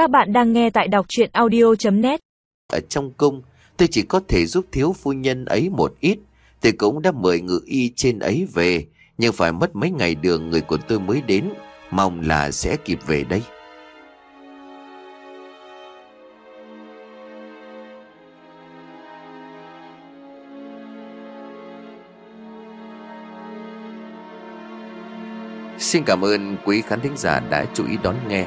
Các bạn đang nghe tại đọc chuyện audio.net Ở trong cung, tôi chỉ có thể giúp thiếu phu nhân ấy một ít. Tôi cũng đã mời ngự y trên ấy về, nhưng phải mất mấy ngày đường người của tôi mới đến. Mong là sẽ kịp về đây. Xin cảm ơn quý khán thính giả đã chú ý đón nghe.